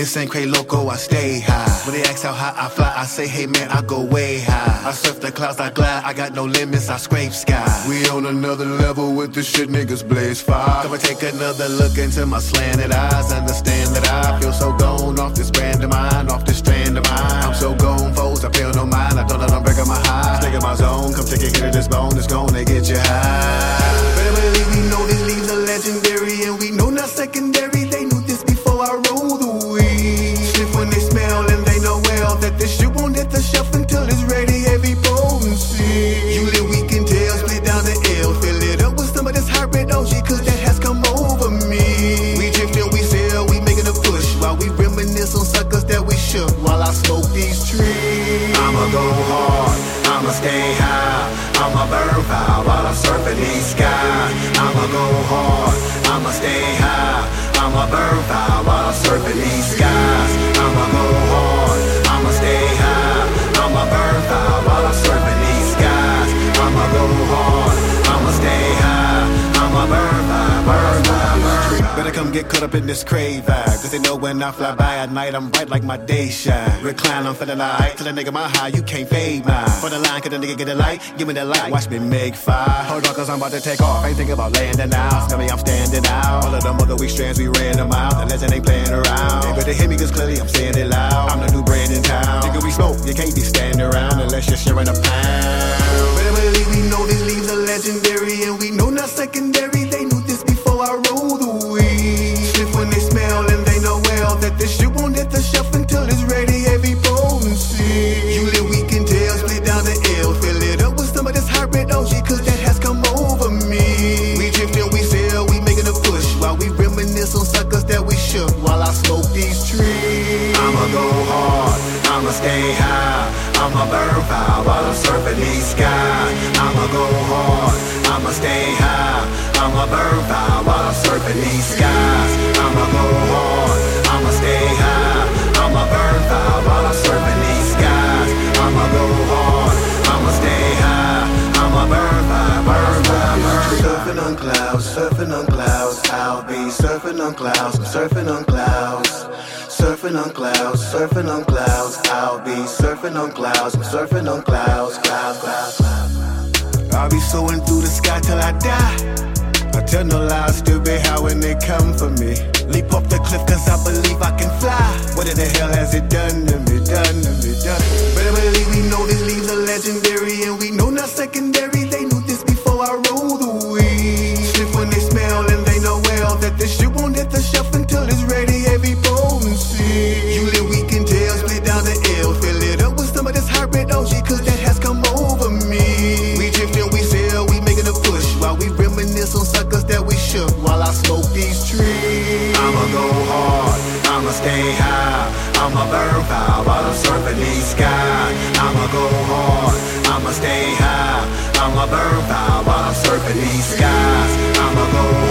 Insane, cray loco, I stay high. When they ask how high I fly, I say, hey man, I go way high. I surf the clouds, I glide, I got no limits, I scrape sky. We on another level with the shit niggas blaze fire. Come and take another look into my slanted eyes. Understand that I feel so gone off this brand of mine, off this strand of mine. I'm so gone, foes, I feel no mind. I don't let them break up my high. Stay in my zone, come take a hit of this bone, it's gonna get you high. Better believe we know these leaves are legendary, and we know not secondary. These skies. I'ma go hard, I'ma stay high, I'ma burn foul while I'm surfing these skies. I'ma go hard, come get caught up in this crave vibe. Cause they know when I fly by at night, I'm bright like my day shine. Recline, I'm feeling light. Tell a nigga my high, you can't fade mine. For the line, cause the nigga get the light. Give me the light, watch me make fire. Hold on, cause I'm about to take off. Ain't thinking about landing out. Tell me I'm standing out. All of them other weak strands, we ran them out. The legend ain't playing around. They better hear me, cause clearly I'm saying it loud. I'm the new brand in town. Nigga, we smoke, you can't be standing around unless you're sharing a pound. High, I'ma burn foul while I'm surfing these skies. I'ma go hard, I'ma stay high, I'ma burn foul while I'm surfing these skies. I'ma go hard, I'ma stay high, I'ma burn foul while I'm surfing these skies. I'ma go hard, I'ma stay high, I'ma burn foul, burn foul, burn foul. Surfing on clouds, surfing on clouds. I'll be surfing on clouds, surfing on clouds. Surfing on clouds, surfing on clouds. I'll surfing on clouds, I'm surfing on clouds, clouds, clouds, clouds. I'll be soaring through the sky till I die. I tell no lies, still be how when they come for me. Leap off the cliff cause I believe I can fly. What in the hell has it done to me, done to me, done? Better believe stay high, I'ma burn foul while I'm surfing these skies. I'ma go hard, I'ma stay high, I'ma burn foul while I'm surfing these skies. I'ma go hard.